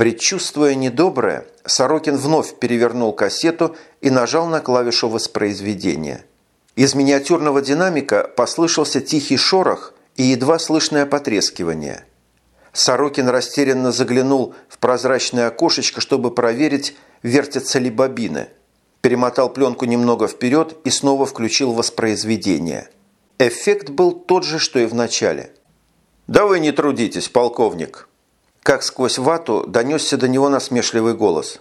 Предчувствуя недоброе, Сорокин вновь перевернул кассету и нажал на клавишу воспроизведения. Из миниатюрного динамика послышался тихий шорох и едва слышное потрескивание. Сорокин растерянно заглянул в прозрачное окошечко, чтобы проверить, вертятся ли бобины. Перемотал пленку немного вперед и снова включил воспроизведение. Эффект был тот же, что и в начале. «Да вы не трудитесь, полковник!» Как сквозь вату донесся до него насмешливый голос.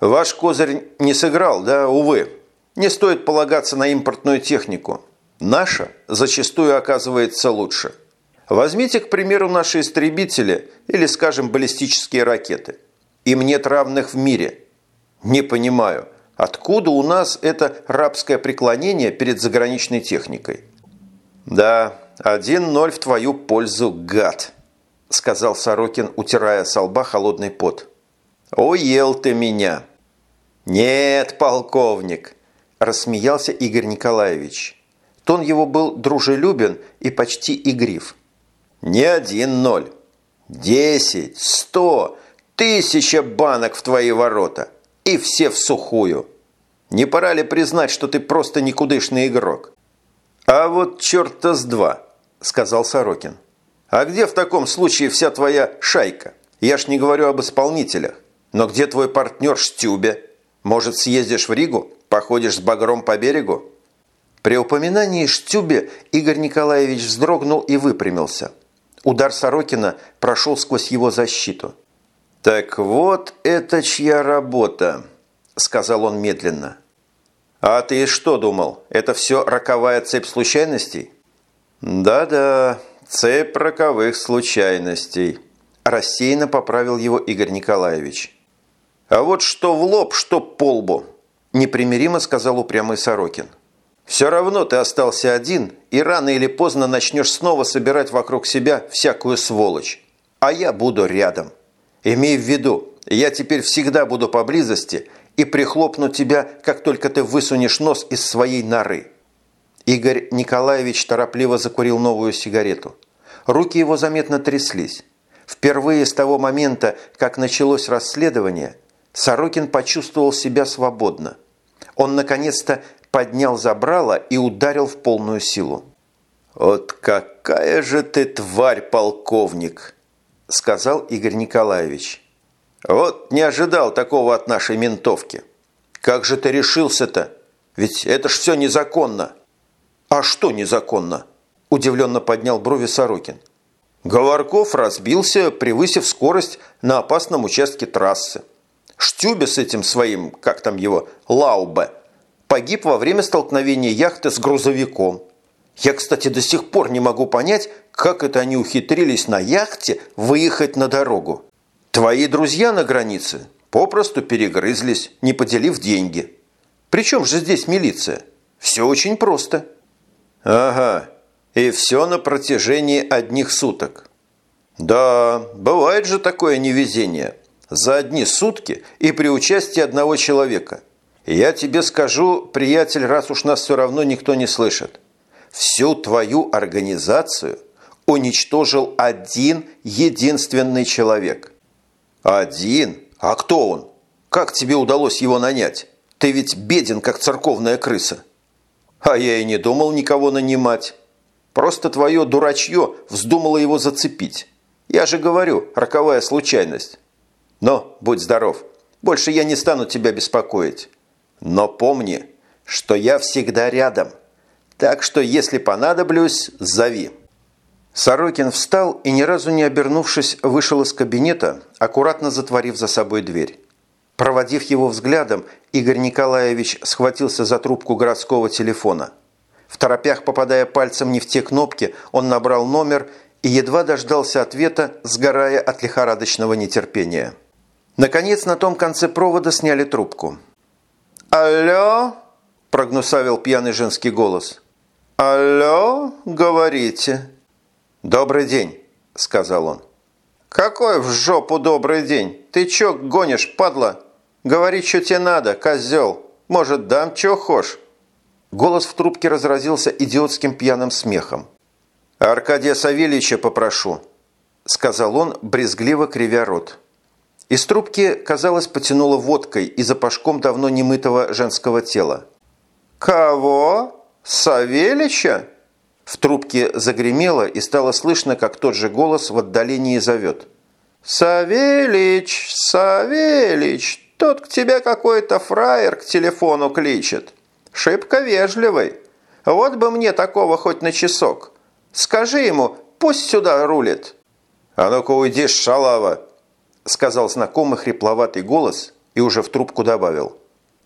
«Ваш козырь не сыграл, да, увы. Не стоит полагаться на импортную технику. Наша зачастую оказывается лучше. Возьмите, к примеру, наши истребители или, скажем, баллистические ракеты. Им нет равных в мире. Не понимаю, откуда у нас это рабское преклонение перед заграничной техникой? Да, один ноль в твою пользу, гад!» – сказал Сорокин, утирая со лба холодный пот. «Уел ты меня!» «Нет, полковник!» – рассмеялся Игорь Николаевич. Тон его был дружелюбен и почти игрив. «Не один ноль. Десять, сто, тысяча банок в твои ворота. И все в сухую. Не пора ли признать, что ты просто никудышный игрок?» «А вот черта с два!» – сказал Сорокин. А где в таком случае вся твоя шайка? Я ж не говорю об исполнителях. Но где твой партнер Штюбе? Может, съездишь в Ригу? Походишь с багром по берегу?» При упоминании Штюбе Игорь Николаевич вздрогнул и выпрямился. Удар Сорокина прошел сквозь его защиту. «Так вот это чья работа», – сказал он медленно. «А ты что думал, это все роковая цепь случайностей?» «Да-да, «Цепь роковых случайностей», – рассеянно поправил его Игорь Николаевич. «А вот что в лоб, что по лбу», – непримиримо сказал упрямый Сорокин. «Все равно ты остался один, и рано или поздно начнешь снова собирать вокруг себя всякую сволочь. А я буду рядом. Имей в виду, я теперь всегда буду поблизости и прихлопну тебя, как только ты высунешь нос из своей норы». Игорь Николаевич торопливо закурил новую сигарету. Руки его заметно тряслись. Впервые с того момента, как началось расследование, Сорокин почувствовал себя свободно. Он наконец-то поднял забрало и ударил в полную силу. «Вот какая же ты тварь, полковник!» – сказал Игорь Николаевич. «Вот не ожидал такого от нашей ментовки. Как же ты решился-то? Ведь это ж все незаконно!» «А что незаконно?» – удивленно поднял брови Сорокин. Говорков разбился, превысив скорость на опасном участке трассы. Штюбе с этим своим, как там его, Лаубе, погиб во время столкновения яхты с грузовиком. Я, кстати, до сих пор не могу понять, как это они ухитрились на яхте выехать на дорогу. Твои друзья на границе попросту перегрызлись, не поделив деньги. Причем же здесь милиция? Все очень просто. Ага, и все на протяжении одних суток. Да, бывает же такое невезение. За одни сутки и при участии одного человека. Я тебе скажу, приятель, раз уж нас все равно никто не слышит. Всю твою организацию уничтожил один единственный человек. Один? А кто он? Как тебе удалось его нанять? Ты ведь беден, как церковная крыса. А я и не думал никого нанимать. Просто твое дурачье вздумало его зацепить. Я же говорю, роковая случайность. Но будь здоров. Больше я не стану тебя беспокоить. Но помни, что я всегда рядом. Так что, если понадоблюсь, зови». Сорокин встал и, ни разу не обернувшись, вышел из кабинета, аккуратно затворив за собой дверь. Проводив его взглядом, Игорь Николаевич схватился за трубку городского телефона. В торопях, попадая пальцем не в те кнопки, он набрал номер и едва дождался ответа, сгорая от лихорадочного нетерпения. Наконец, на том конце провода сняли трубку. «Алло?» – прогнусавил пьяный женский голос. «Алло? Говорите?» «Добрый день», – сказал он. «Какой в жопу добрый день? Ты чё гонишь, падла?» Говори, что тебе надо, козел. Может, дам, чё хошь?» Голос в трубке разразился идиотским пьяным смехом. «Аркадия Савельича попрошу», – сказал он, брезгливо кривя рот. Из трубки, казалось, потянуло водкой и запашком давно немытого женского тела. «Кого? Савелича?» В трубке загремело и стало слышно, как тот же голос в отдалении зовет. «Савелич! Савелич! Тот к тебе какой-то фраер к телефону кличет. Шибко вежливый. Вот бы мне такого хоть на часок. Скажи ему, пусть сюда рулит». «А ну-ка уйди, шалава!» сказал знакомый хрипловатый голос и уже в трубку добавил.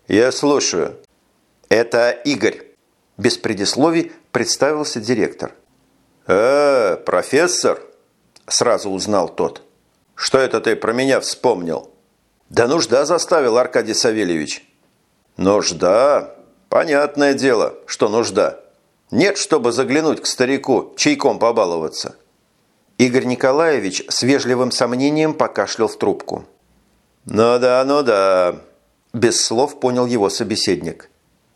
«Я слушаю». «Это Игорь». Без предисловий представился директор. «Э, профессор?» Сразу узнал тот. «Что это ты про меня вспомнил?» «Да нужда заставил, Аркадий Савельевич». «Нужда? Понятное дело, что нужда. Нет, чтобы заглянуть к старику, чайком побаловаться». Игорь Николаевич с вежливым сомнением покашлял в трубку. «Ну да, ну да», – без слов понял его собеседник.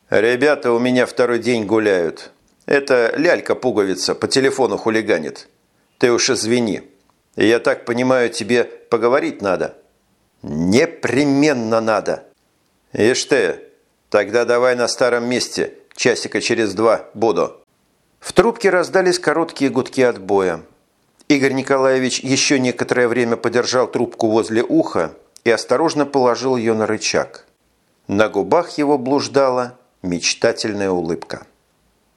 «Ребята у меня второй день гуляют. Это лялька-пуговица по телефону хулиганит. Ты уж извини. Я так понимаю, тебе поговорить надо?» «Непременно надо!» «Ишь ты, тогда давай на старом месте, часика через два буду». В трубке раздались короткие гудки отбоя. Игорь Николаевич еще некоторое время подержал трубку возле уха и осторожно положил ее на рычаг. На губах его блуждала мечтательная улыбка.